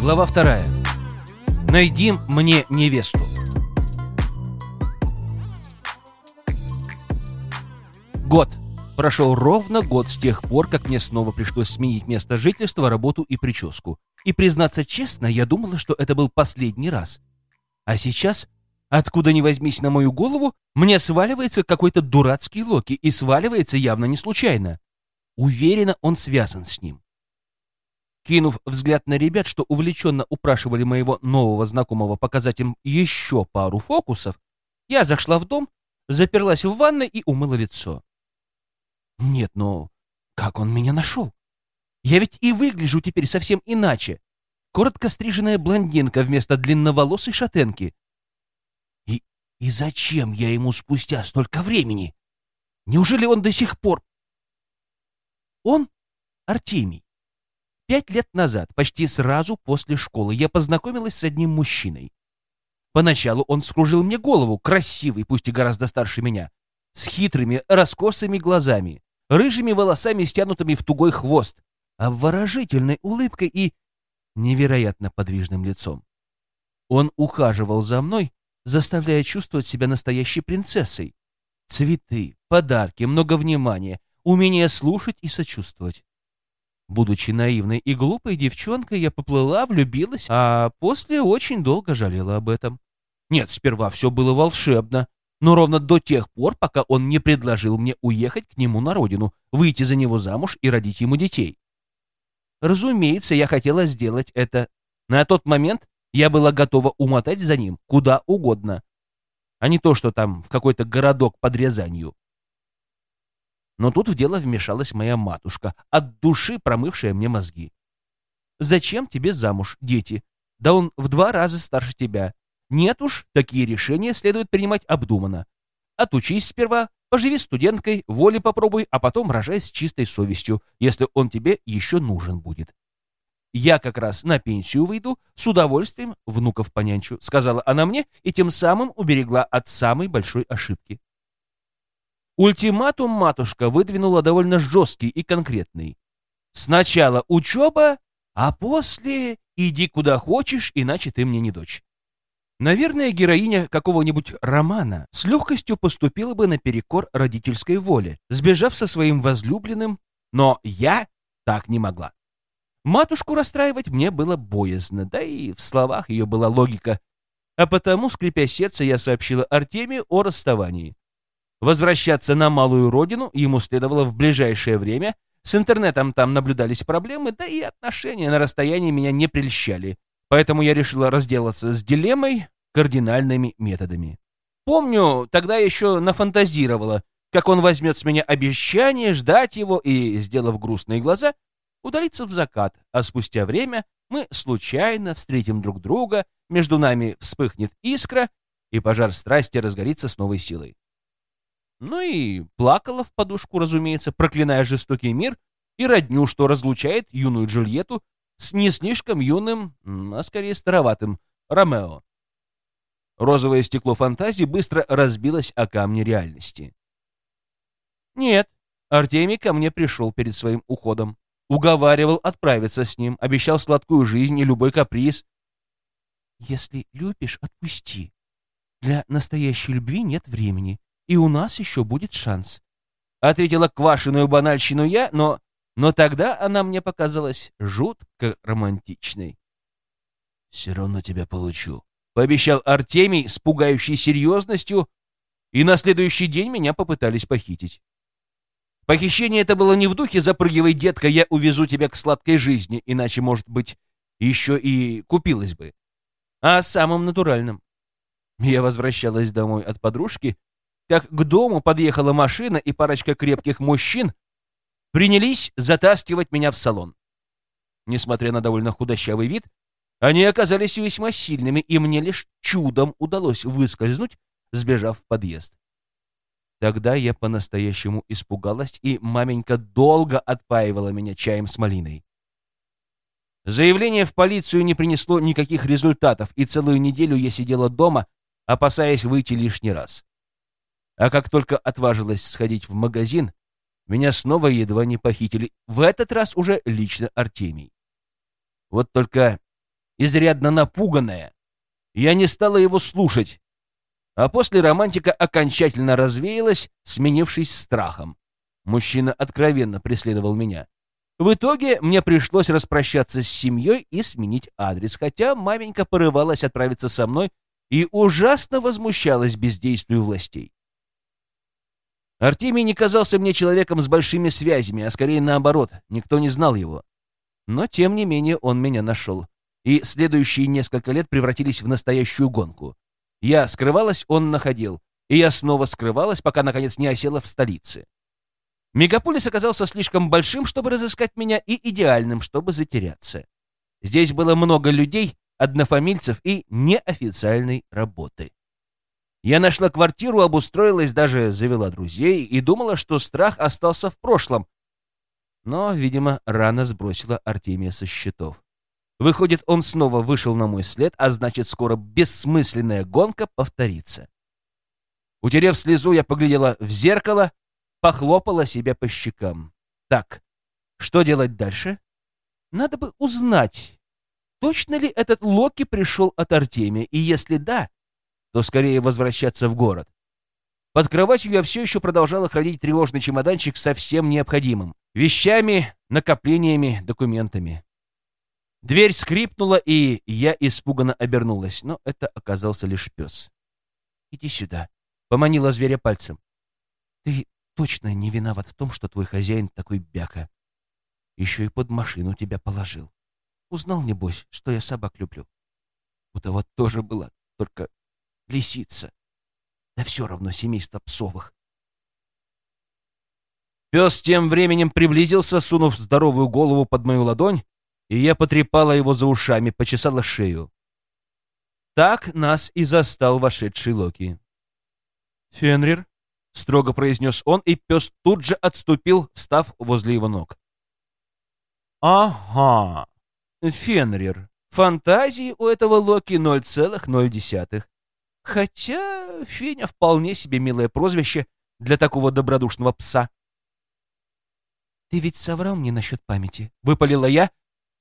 Глава вторая. Найди мне невесту. Год. Прошел ровно год с тех пор, как мне снова пришлось сменить место жительства, работу и прическу. И, признаться честно, я думала, что это был последний раз. А сейчас, откуда ни возьмись на мою голову, мне сваливается какой-то дурацкий Локи, и сваливается явно не случайно. Уверена, он связан с ним. Кинув взгляд на ребят, что увлеченно упрашивали моего нового знакомого показать им еще пару фокусов, я зашла в дом, заперлась в ванной и умыла лицо. Нет, но как он меня нашел? Я ведь и выгляжу теперь совсем иначе. Коротко стриженная блондинка вместо длинноволосой шатенки. И, и зачем я ему спустя столько времени? Неужели он до сих пор... Он Артемий. Пять лет назад, почти сразу после школы, я познакомилась с одним мужчиной. Поначалу он скружил мне голову, красивый, пусть и гораздо старше меня, с хитрыми, раскосыми глазами, рыжими волосами, стянутыми в тугой хвост, обворожительной улыбкой и невероятно подвижным лицом. Он ухаживал за мной, заставляя чувствовать себя настоящей принцессой. Цветы, подарки, много внимания, умение слушать и сочувствовать. Будучи наивной и глупой девчонкой, я поплыла, влюбилась, а после очень долго жалела об этом. Нет, сперва все было волшебно, но ровно до тех пор, пока он не предложил мне уехать к нему на родину, выйти за него замуж и родить ему детей. Разумеется, я хотела сделать это. На тот момент я была готова умотать за ним куда угодно, а не то, что там в какой-то городок под Рязанью. Но тут в дело вмешалась моя матушка, от души промывшая мне мозги. «Зачем тебе замуж, дети? Да он в два раза старше тебя. Нет уж, такие решения следует принимать обдуманно. Отучись сперва, поживи студенткой, воли попробуй, а потом рожай с чистой совестью, если он тебе еще нужен будет. Я как раз на пенсию выйду, с удовольствием внуков понянчу», — сказала она мне и тем самым уберегла от самой большой ошибки. Ультиматум матушка выдвинула довольно жесткий и конкретный. Сначала учеба, а после иди куда хочешь, иначе ты мне не дочь. Наверное, героиня какого-нибудь романа с легкостью поступила бы наперекор родительской воле, сбежав со своим возлюбленным, но я так не могла. Матушку расстраивать мне было боязно, да и в словах ее была логика, а потому, скрипя сердце, я сообщила Артемию о расставании. Возвращаться на малую родину ему следовало в ближайшее время. С интернетом там наблюдались проблемы, да и отношения на расстоянии меня не прельщали. Поэтому я решила разделаться с дилеммой кардинальными методами. Помню, тогда еще нафантазировала, как он возьмет с меня обещание ждать его и, сделав грустные глаза, удалиться в закат, а спустя время мы случайно встретим друг друга, между нами вспыхнет искра, и пожар страсти разгорится с новой силой. Ну и плакала в подушку, разумеется, проклиная жестокий мир и родню, что разлучает юную Джульетту с не слишком юным, а скорее староватым Ромео. Розовое стекло фантазии быстро разбилось о камни реальности. Нет, Артемий ко мне пришел перед своим уходом. Уговаривал отправиться с ним, обещал сладкую жизнь и любой каприз. «Если любишь, отпусти. Для настоящей любви нет времени и у нас еще будет шанс. Ответила квашеную банальщину я, но, но тогда она мне показалась жутко романтичной. «Все равно тебя получу», — пообещал Артемий с пугающей серьезностью, и на следующий день меня попытались похитить. Похищение это было не в духе «запрыгивай, детка, я увезу тебя к сладкой жизни», иначе, может быть, еще и купилась бы, а самым натуральным. Я возвращалась домой от подружки, как к дому подъехала машина, и парочка крепких мужчин принялись затаскивать меня в салон. Несмотря на довольно худощавый вид, они оказались весьма сильными, и мне лишь чудом удалось выскользнуть, сбежав в подъезд. Тогда я по-настоящему испугалась, и маменька долго отпаивала меня чаем с малиной. Заявление в полицию не принесло никаких результатов, и целую неделю я сидела дома, опасаясь выйти лишний раз. А как только отважилась сходить в магазин, меня снова едва не похитили. В этот раз уже лично Артемий. Вот только изрядно напуганная. Я не стала его слушать, а после романтика окончательно развеялась, сменившись страхом. Мужчина откровенно преследовал меня. В итоге мне пришлось распрощаться с семьей и сменить адрес, хотя маменька порывалась отправиться со мной и ужасно возмущалась бездействию властей. Артемий не казался мне человеком с большими связями, а скорее наоборот, никто не знал его. Но, тем не менее, он меня нашел. И следующие несколько лет превратились в настоящую гонку. Я скрывалась, он находил. И я снова скрывалась, пока, наконец, не осела в столице. Мегаполис оказался слишком большим, чтобы разыскать меня, и идеальным, чтобы затеряться. Здесь было много людей, однофамильцев и неофициальной работы. Я нашла квартиру, обустроилась, даже завела друзей и думала, что страх остался в прошлом. Но, видимо, рано сбросила Артемия со счетов. Выходит, он снова вышел на мой след, а значит, скоро бессмысленная гонка повторится. Утерев слезу, я поглядела в зеркало, похлопала себя по щекам. Так, что делать дальше? Надо бы узнать, точно ли этот Локи пришел от Артемия, и если да, то скорее возвращаться в город. Под кроватью я все еще продолжала хранить тревожный чемоданчик со всем необходимым. Вещами, накоплениями, документами. Дверь скрипнула, и я испуганно обернулась, но это оказался лишь пес. «Иди сюда», — поманила зверя пальцем. «Ты точно не виноват в том, что твой хозяин такой бяка. Еще и под машину тебя положил. Узнал, небось, что я собак люблю. У того тоже была, только лисица. Да все равно семейство псовых. Пес тем временем приблизился, сунув здоровую голову под мою ладонь, и я потрепала его за ушами, почесала шею. Так нас и застал вошедший Локи. «Фенрир», — строго произнес он, и пес тут же отступил, встав возле его ног. «Ага, Фенрир. Фантазии у этого Локи 0,0. Хотя Феня вполне себе милое прозвище для такого добродушного пса. «Ты ведь соврал мне насчет памяти», — выпалила я,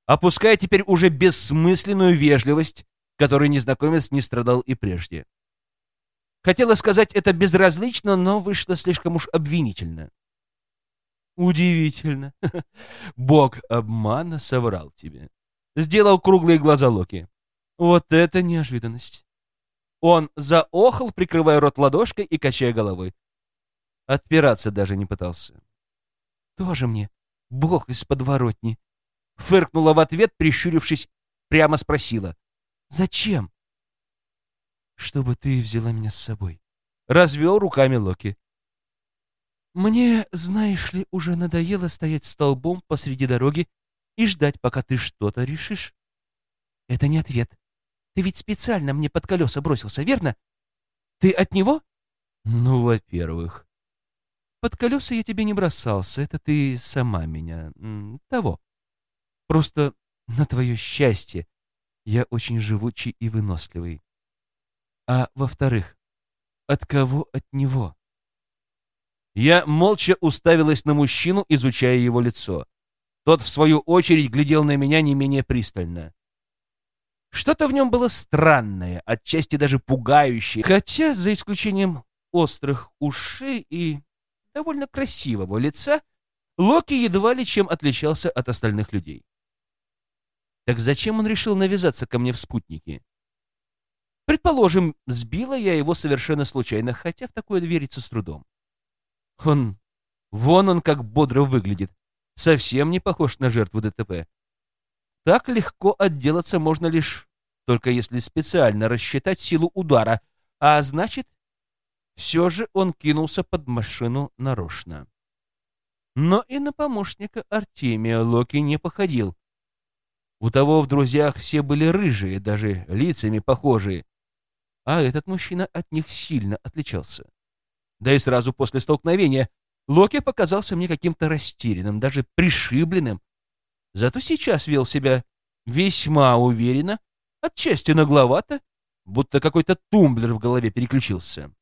опуская теперь уже бессмысленную вежливость, которой незнакомец не страдал и прежде. Хотела сказать это безразлично, но вышло слишком уж обвинительно. Удивительно. Бог обмана соврал тебе. Сделал круглые глаза Локи. Вот это неожиданность. Он заохал, прикрывая рот ладошкой и качая головой. Отпираться даже не пытался. «Тоже мне, бог из подворотни!» Фыркнула в ответ, прищурившись, прямо спросила. «Зачем?» «Чтобы ты взяла меня с собой», — развел руками Локи. «Мне, знаешь ли, уже надоело стоять столбом посреди дороги и ждать, пока ты что-то решишь. Это не ответ. Ты ведь специально мне под колеса бросился, верно? Ты от него? Ну, во-первых. Под колеса я тебе не бросался, это ты сама меня... того. Просто на твое счастье я очень живучий и выносливый. А во-вторых, от кого от него? Я молча уставилась на мужчину, изучая его лицо. Тот, в свою очередь, глядел на меня не менее пристально. Что-то в нем было странное, отчасти даже пугающее, хотя, за исключением острых ушей и довольно красивого лица, Локи едва ли чем отличался от остальных людей. Так зачем он решил навязаться ко мне в спутнике? Предположим, сбила я его совершенно случайно, хотя в такое верится с трудом. Он... Вон он как бодро выглядит. Совсем не похож на жертву ДТП. Так легко отделаться можно лишь только если специально рассчитать силу удара, а значит, все же он кинулся под машину нарочно. Но и на помощника Артемия Локи не походил. У того в друзьях все были рыжие, даже лицами похожие, а этот мужчина от них сильно отличался. Да и сразу после столкновения Локи показался мне каким-то растерянным, даже пришибленным. Зато сейчас вел себя весьма уверенно, отчасти нагловато, будто какой-то тумблер в голове переключился.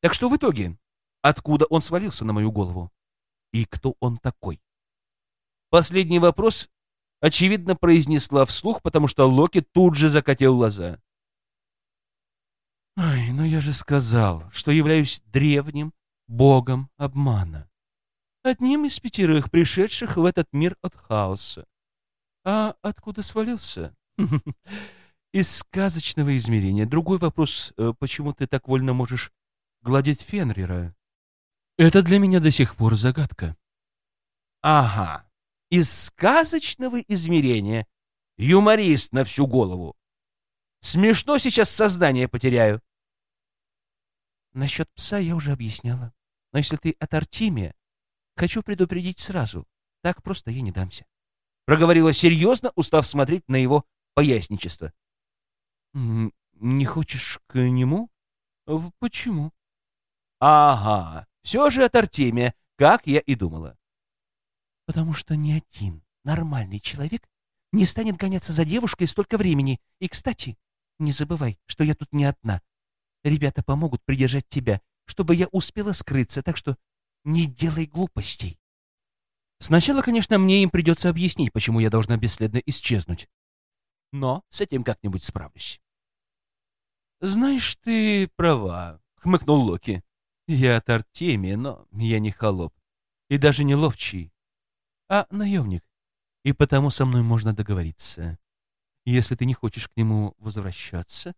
Так что в итоге, откуда он свалился на мою голову? И кто он такой? Последний вопрос очевидно, произнесла вслух, потому что Локи тут же закатил глаза. «Ай, ну я же сказал, что являюсь древним богом обмана. Одним из пятерых пришедших в этот мир от хаоса. А откуда свалился? Из сказочного измерения. Другой вопрос, э, почему ты так вольно можешь гладить Фенрира? Это для меня до сих пор загадка. Ага, из сказочного измерения. Юморист на всю голову. Смешно сейчас сознание потеряю. Насчет пса я уже объясняла. Но если ты от Артемия, хочу предупредить сразу. Так просто я не дамся. Проговорила серьезно, устав смотреть на его поясничество. «Не хочешь к нему? Почему?» «Ага, все же от Артемия, как я и думала». «Потому что ни один нормальный человек не станет гоняться за девушкой столько времени. И, кстати, не забывай, что я тут не одна. Ребята помогут придержать тебя, чтобы я успела скрыться, так что не делай глупостей». Сначала, конечно, мне им придется объяснить, почему я должна бесследно исчезнуть. Но с этим как-нибудь справлюсь. «Знаешь, ты права», — хмыкнул Локи. «Я от Артемия, но я не холоп. И даже не ловчий, а наемник. И потому со мной можно договориться. Если ты не хочешь к нему возвращаться,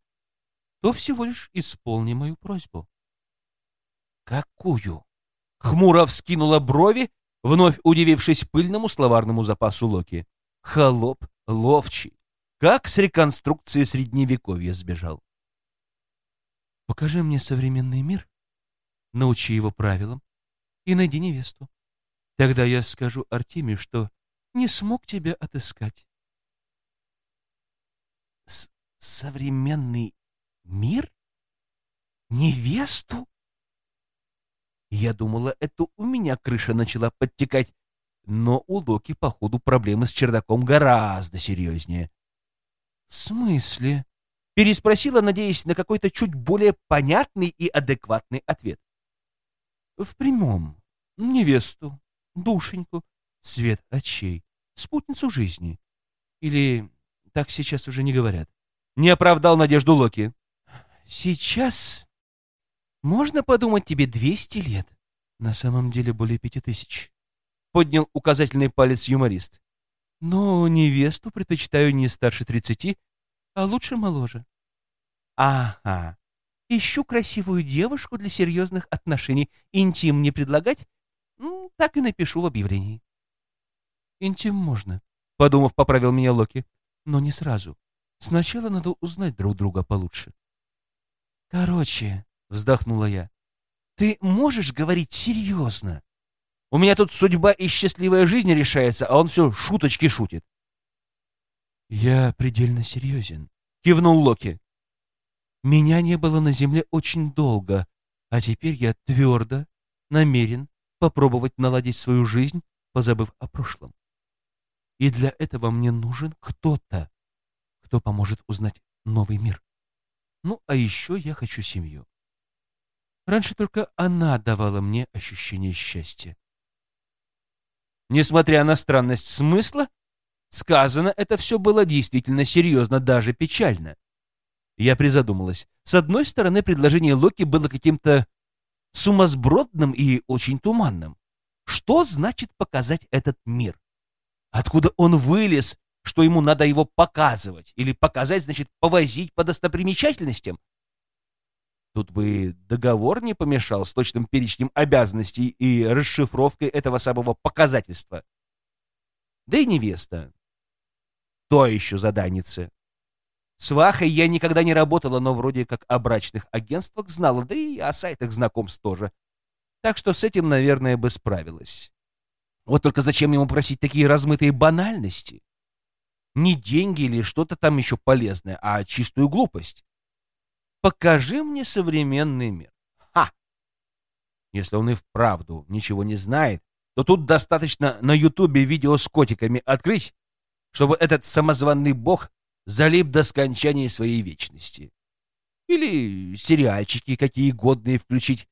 то всего лишь исполни мою просьбу». «Какую?» — хмуро вскинула брови, вновь удивившись пыльному словарному запасу Локи. «Холоп, ловчий, как с реконструкции Средневековья сбежал». «Покажи мне современный мир, научи его правилам и найди невесту. Тогда я скажу Артемию, что не смог тебя отыскать». С «Современный мир? Невесту?» Я думала, это у меня крыша начала подтекать, но у Локи, походу, проблемы с чердаком гораздо серьезнее. «В смысле?» — переспросила, надеясь на какой-то чуть более понятный и адекватный ответ. «В прямом. Невесту, душеньку, свет очей, спутницу жизни. Или так сейчас уже не говорят?» Не оправдал надежду Локи. «Сейчас можно подумать, тебе 200 лет. На самом деле более пяти тысяч. Поднял указательный палец юморист. Но невесту предпочитаю не старше тридцати, а лучше моложе. Ага. Ищу красивую девушку для серьезных отношений. Интим не предлагать? Ну, так и напишу в объявлении. Интим можно, подумав, поправил меня Локи. Но не сразу. Сначала надо узнать друг друга получше. Короче, вздохнула я. Ты можешь говорить серьезно? У меня тут судьба и счастливая жизнь решается, а он все шуточки шутит. Я предельно серьезен, кивнул Локи. Меня не было на земле очень долго, а теперь я твердо намерен попробовать наладить свою жизнь, позабыв о прошлом. И для этого мне нужен кто-то, кто поможет узнать новый мир. Ну, а еще я хочу семью. Раньше только она давала мне ощущение счастья. Несмотря на странность смысла, сказано это все было действительно серьезно, даже печально. Я призадумалась. С одной стороны, предложение Локи было каким-то сумасбродным и очень туманным. Что значит показать этот мир? Откуда он вылез, что ему надо его показывать? Или показать, значит, повозить по достопримечательностям? Тут бы договор не помешал с точным перечнем обязанностей и расшифровкой этого самого показательства. Да и невеста. То еще заданица. С Вахой я никогда не работала, но вроде как о брачных агентствах знала, да и о сайтах знакомств тоже. Так что с этим, наверное, бы справилась. Вот только зачем ему просить такие размытые банальности? Не деньги или что-то там еще полезное, а чистую глупость. Покажи мне современный мир. Ха! Если он и вправду ничего не знает, то тут достаточно на Ютубе видео с котиками открыть, чтобы этот самозванный бог залип до скончания своей вечности. Или сериальчики какие годные включить.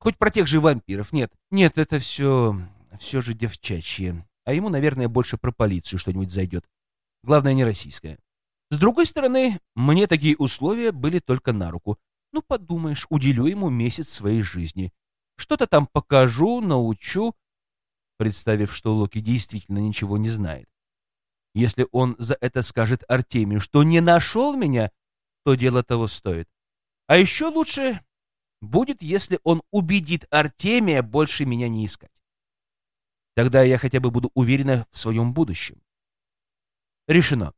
Хоть про тех же вампиров. Нет, нет, это все... все же девчачье. а ему, наверное, больше про полицию что-нибудь зайдет. Главное, не российское. С другой стороны, мне такие условия были только на руку. Ну, подумаешь, уделю ему месяц своей жизни. Что-то там покажу, научу, представив, что Локи действительно ничего не знает. Если он за это скажет Артемию, что не нашел меня, то дело того стоит. А еще лучше будет, если он убедит Артемия больше меня не искать. Тогда я хотя бы буду уверена в своем будущем. Решено.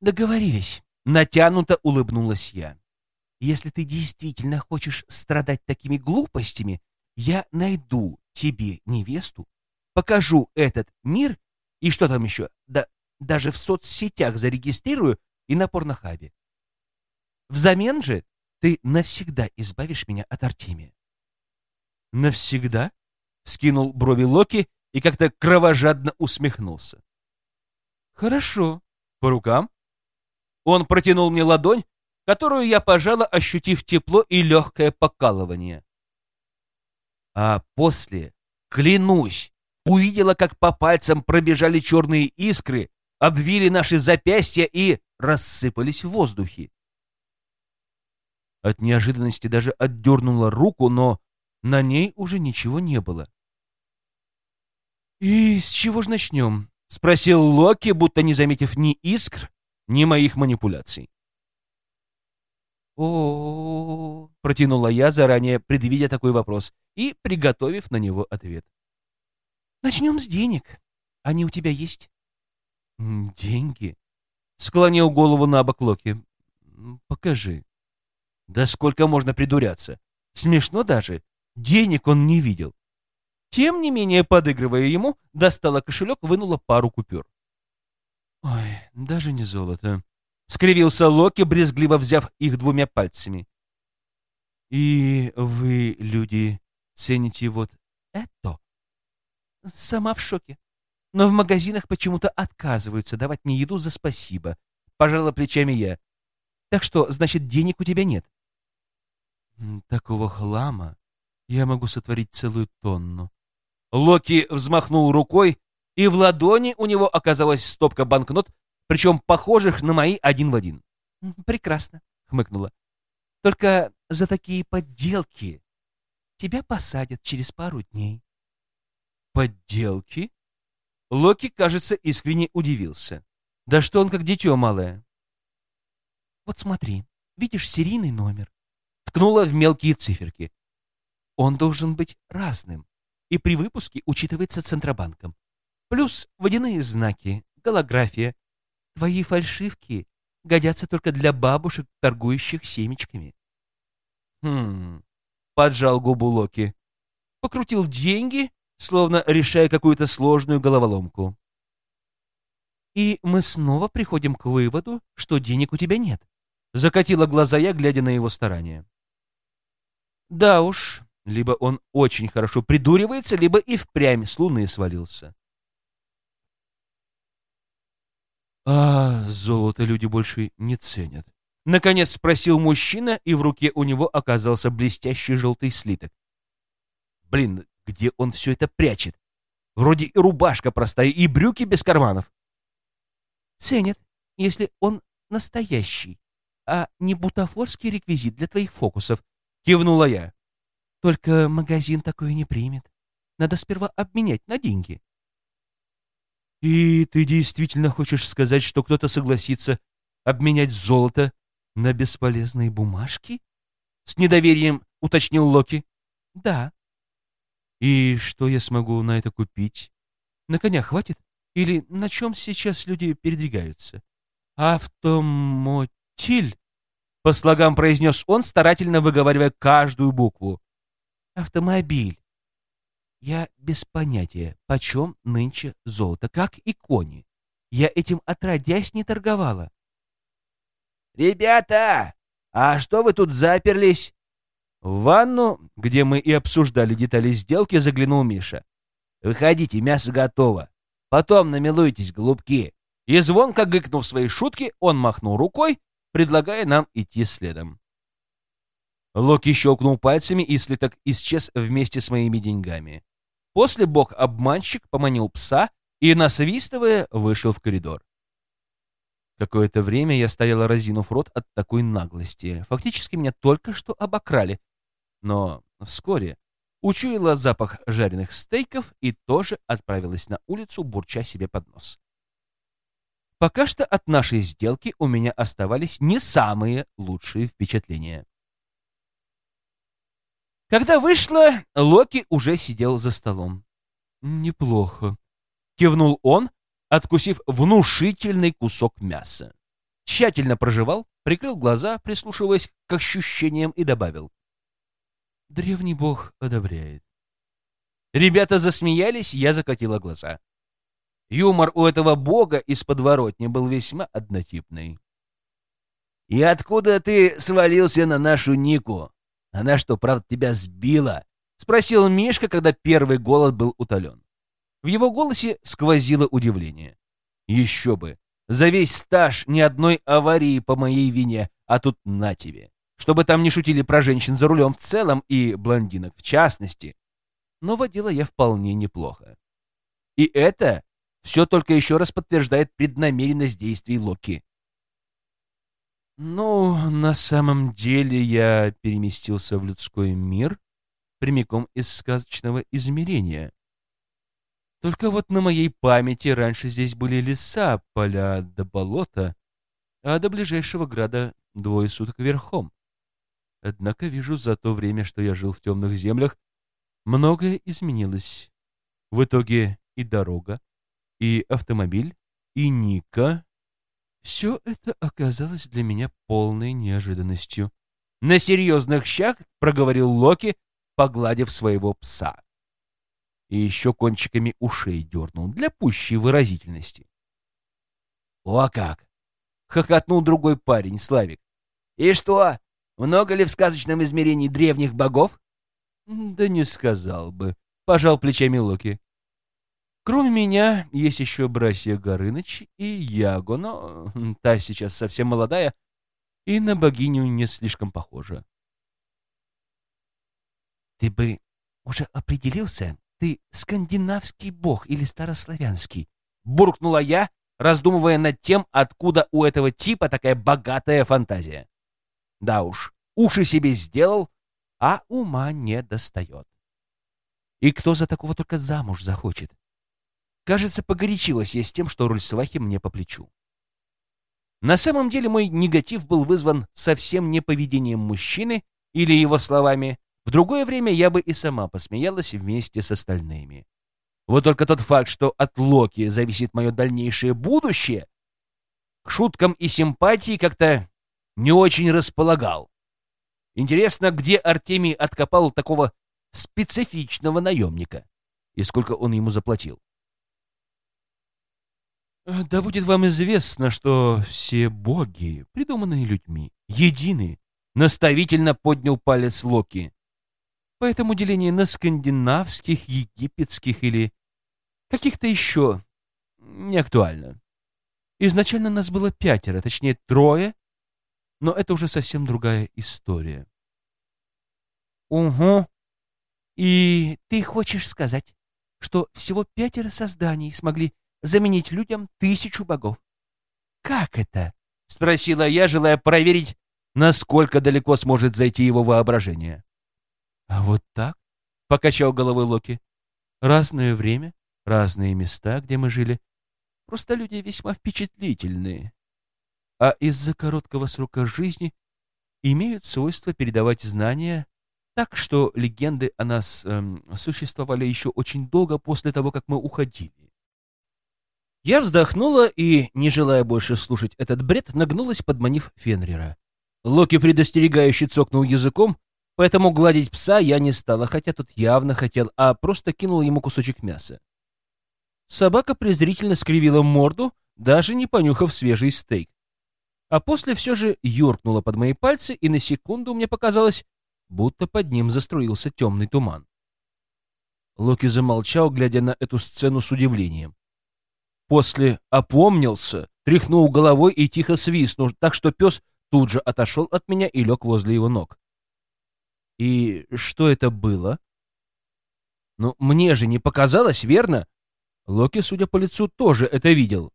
Договорились. Натянуто улыбнулась я. Если ты действительно хочешь страдать такими глупостями, я найду тебе невесту, покажу этот мир и что там еще, да даже в соцсетях зарегистрирую и на порнохабе. Взамен же ты навсегда избавишь меня от Артемия. Навсегда? Скинул брови Локи и как-то кровожадно усмехнулся. Хорошо. По рукам? Он протянул мне ладонь, которую я пожала, ощутив тепло и легкое покалывание. А после, клянусь, увидела, как по пальцам пробежали черные искры, обвили наши запястья и рассыпались в воздухе. От неожиданности даже отдернула руку, но на ней уже ничего не было. «И с чего же начнем?» — спросил Локи, будто не заметив ни искр, ни моих манипуляций. о, протянула я, заранее предвидя такой вопрос и приготовив на него ответ. «Начнем с денег. Они у тебя есть?» «Деньги?» — склонил голову на бок Локи. «Покажи». «Да сколько можно придуряться? Смешно даже. Денег он не видел». Тем не менее, подыгрывая ему, достала кошелек, вынула пару купюр. «Ой, даже не золото», — скривился Локи, брезгливо взяв их двумя пальцами. «И вы, люди, цените вот это?» «Сама в шоке. Но в магазинах почему-то отказываются давать мне еду за спасибо», — пожала плечами я. «Так что, значит, денег у тебя нет?» «Такого хлама я могу сотворить целую тонну». Локи взмахнул рукой, и в ладони у него оказалась стопка банкнот, причем похожих на мои один в один. «Прекрасно», — хмыкнула. «Только за такие подделки тебя посадят через пару дней». «Подделки?» Локи, кажется, искренне удивился. «Да что он как дитё малое?» «Вот смотри, видишь серийный номер?» Ткнула в мелкие циферки. «Он должен быть разным, и при выпуске учитывается Центробанком. Плюс водяные знаки, голография. Твои фальшивки годятся только для бабушек, торгующих семечками. Хм, поджал губу Локи. Покрутил деньги, словно решая какую-то сложную головоломку. И мы снова приходим к выводу, что денег у тебя нет. Закатила глаза я, глядя на его старания. Да уж, либо он очень хорошо придуривается, либо и впрямь с луны свалился. А золото люди больше не ценят. Наконец спросил мужчина, и в руке у него оказался блестящий желтый слиток. Блин, где он все это прячет? Вроде и рубашка простая, и брюки без карманов. Ценят, если он настоящий, а не бутафорский реквизит для твоих фокусов, кивнула я. Только магазин такое не примет. Надо сперва обменять на деньги. «И ты действительно хочешь сказать, что кто-то согласится обменять золото на бесполезные бумажки?» С недоверием уточнил Локи. «Да». «И что я смогу на это купить? На коня хватит? Или на чем сейчас люди передвигаются?» «Автомотиль», — по слогам произнес он, старательно выговаривая каждую букву. «Автомобиль. Я без понятия, почем нынче золото, как и кони. Я этим отродясь не торговала. «Ребята, а что вы тут заперлись?» В ванну, где мы и обсуждали детали сделки, заглянул Миша. «Выходите, мясо готово. Потом намилуйтесь, голубки». И звонко гыкнув свои шутки, он махнул рукой, предлагая нам идти следом. Локи щелкнул пальцами, и слиток исчез вместе с моими деньгами После бог-обманщик поманил пса и, насвистывая, вышел в коридор. Какое-то время я стояла, разинув рот от такой наглости. Фактически меня только что обокрали. Но вскоре учуяла запах жареных стейков и тоже отправилась на улицу, бурча себе под нос. Пока что от нашей сделки у меня оставались не самые лучшие впечатления. Когда вышла, Локи уже сидел за столом. «Неплохо», — кивнул он, откусив внушительный кусок мяса. Тщательно прожевал, прикрыл глаза, прислушиваясь к ощущениям, и добавил. «Древний бог одобряет». Ребята засмеялись, я закатила глаза. Юмор у этого бога из подворотни был весьма однотипный. «И откуда ты свалился на нашу Нику?» Она что, правда, тебя сбила? Спросил Мишка, когда первый голод был утолен. В его голосе сквозило удивление. Еще бы. За весь стаж ни одной аварии по моей вине, а тут на тебе. Чтобы там не шутили про женщин за рулем в целом и блондинок в частности. Но водила я вполне неплохо. И это все только еще раз подтверждает преднамеренность действий Локи. Ну, на самом деле я переместился в людской мир прямиком из сказочного измерения. Только вот на моей памяти раньше здесь были леса, поля до болота, а до ближайшего града двое суток верхом. Однако вижу, за то время, что я жил в темных землях, многое изменилось. В итоге и дорога, и автомобиль, и Ника все это оказалось для меня полной неожиданностью. На серьезных щах проговорил Локи, погладив своего пса. И еще кончиками ушей дернул для пущей выразительности. «О как!» — хохотнул другой парень, Славик. «И что, много ли в сказочном измерении древних богов?» «Да не сказал бы», — пожал плечами Локи. Кроме меня есть еще братья Горыныч и Яго, но та сейчас совсем молодая и на богиню не слишком похожа. «Ты бы уже определился, ты скандинавский бог или старославянский?» — буркнула я, раздумывая над тем, откуда у этого типа такая богатая фантазия. Да уж, уши себе сделал, а ума не достает. И кто за такого только замуж захочет? Кажется, погорячилась я с тем, что роль свахи мне по плечу. На самом деле мой негатив был вызван совсем не поведением мужчины или его словами. В другое время я бы и сама посмеялась вместе с остальными. Вот только тот факт, что от Локи зависит мое дальнейшее будущее, к шуткам и симпатии как-то не очень располагал. Интересно, где Артемий откопал такого специфичного наемника и сколько он ему заплатил. Э, да будет вам известно, что все боги, придуманные людьми, едины, наставительно поднял палец Локи. Поэтому деление на скандинавских, египетских или каких-то еще не актуально. Изначально нас было пятеро, точнее трое, но это уже совсем другая история. Угу. И ты хочешь сказать, что всего пятеро созданий смогли заменить людям тысячу богов. «Как это?» — спросила я, желая проверить, насколько далеко сможет зайти его воображение. «А вот так?» — покачал головой Локи. «Разное время, разные места, где мы жили. Просто люди весьма впечатлительные. А из-за короткого срока жизни имеют свойство передавать знания так, что легенды о нас эм, существовали еще очень долго после того, как мы уходили. Я вздохнула и, не желая больше слушать этот бред, нагнулась, подманив Фенрира. Локи предостерегающе цокнул языком, поэтому гладить пса я не стала, хотя тут явно хотел, а просто кинул ему кусочек мяса. Собака презрительно скривила морду, даже не понюхав свежий стейк. А после все же юркнула под мои пальцы, и на секунду мне показалось, будто под ним заструился темный туман. Локи замолчал, глядя на эту сцену с удивлением. После опомнился, тряхнул головой и тихо свистнул, так что пес тут же отошел от меня и лег возле его ног. «И что это было?» Но мне же не показалось, верно? Локи, судя по лицу, тоже это видел.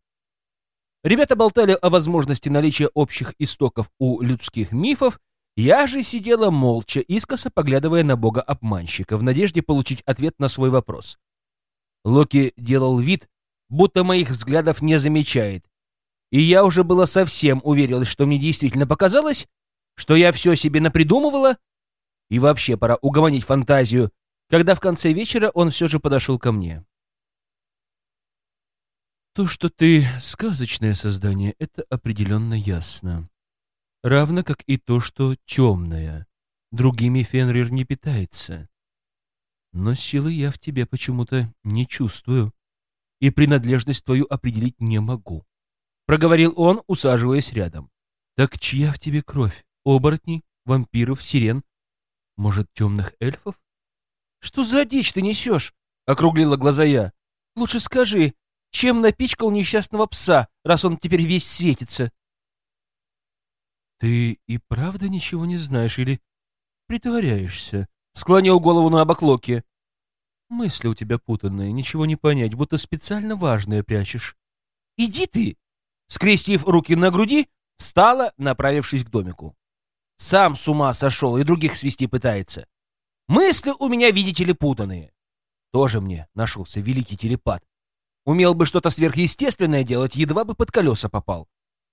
Ребята болтали о возможности наличия общих истоков у людских мифов, я же сидела молча, искоса поглядывая на бога-обманщика, в надежде получить ответ на свой вопрос. Локи делал вид, будто моих взглядов не замечает, и я уже было совсем уверилась, что мне действительно показалось, что я все себе напридумывала, и вообще пора угомонить фантазию, когда в конце вечера он все же подошел ко мне. То, что ты сказочное создание, это определенно ясно. Равно как и то, что темное. Другими Фенрир не питается. Но силы я в тебе почему-то не чувствую, и принадлежность твою определить не могу. Проговорил он, усаживаясь рядом. Так чья в тебе кровь? Оборотней, вампиров, сирен? Может, темных эльфов? Что за дичь ты несешь? Округлила глаза я. Лучше скажи, чем напичкал несчастного пса, раз он теперь весь светится. Ты и правда ничего не знаешь или притворяешься? Склонил голову на обоклоке. Мысли у тебя путанные, ничего не понять, будто специально важное прячешь. Иди ты! Скрестив руки на груди, встала, направившись к домику. Сам с ума сошел и других свести пытается. Мысли у меня, видите ли, путанные. Тоже мне нашелся великий телепат. Умел бы что-то сверхъестественное делать, едва бы под колеса попал.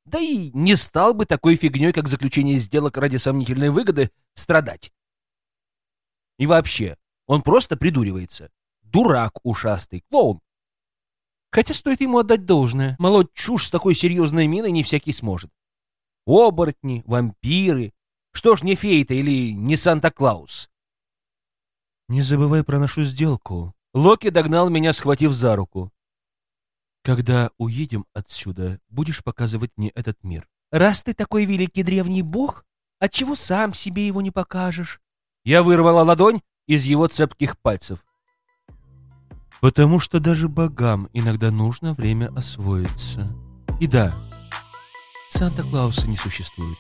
Да и не стал бы такой фигней, как заключение сделок ради сомнительной выгоды, страдать. И вообще, он просто придуривается. Дурак ушастый, клоун. Хотя стоит ему отдать должное. Молоть чушь с такой серьезной миной не всякий сможет. Оборотни, вампиры. Что ж, не фейта или не Санта-Клаус. Не забывай про нашу сделку. Локи догнал меня, схватив за руку. Когда уедем отсюда, будешь показывать мне этот мир. Раз ты такой великий древний бог, отчего сам себе его не покажешь? Я вырвала ладонь из его цепких пальцев. Потому что даже богам иногда нужно время освоиться. И да, Санта-Клауса не существует.